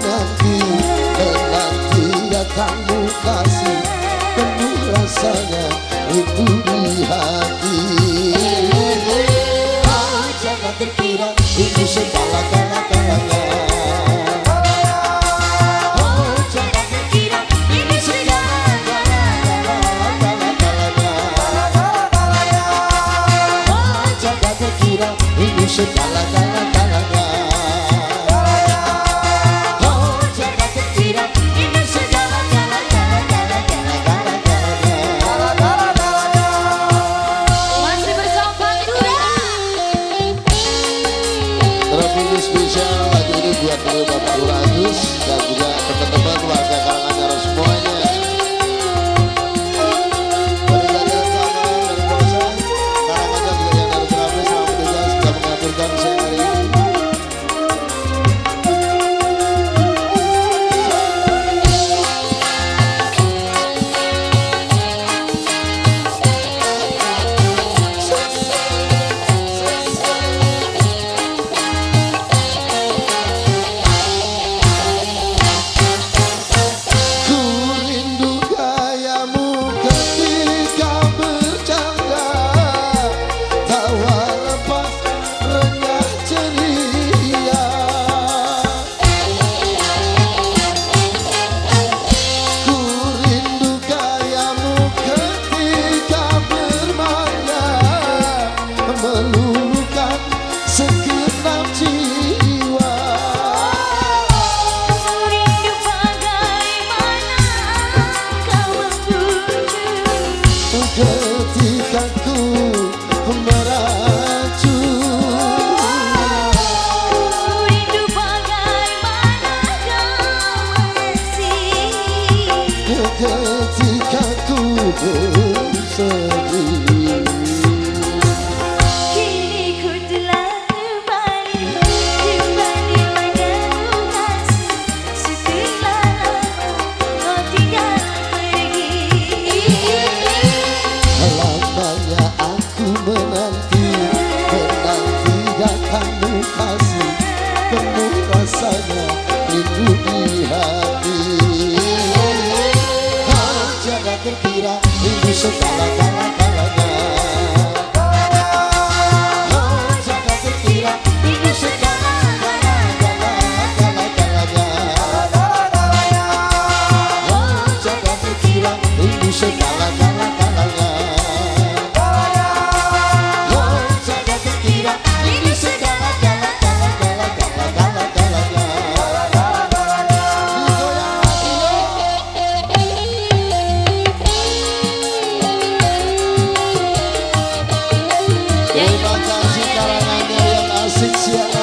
menanti menanti datangmu kasih penuh rasanya itu di hati. Jangan terkira itu segala kala-kalanya Segala-galanya ketika ku bersedih Kini kasih Setelah kau tinggal pergi aku menanti Menanti kasih. Rasanya. 是。谁偷 six years.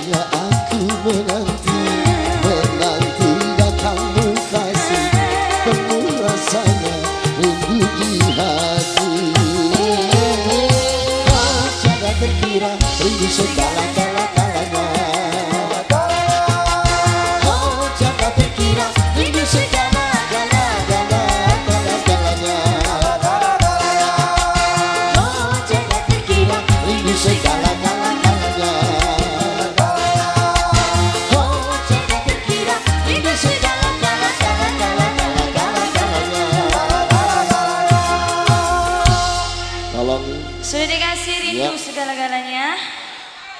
hanya aku menanti Menanti datangmu kasih. Penuh rasanya rindu di hati. Tak terkira rindu dikasih rindu Ya. segala-galanya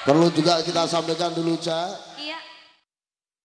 perlu juga kita sampaikan dulu Cak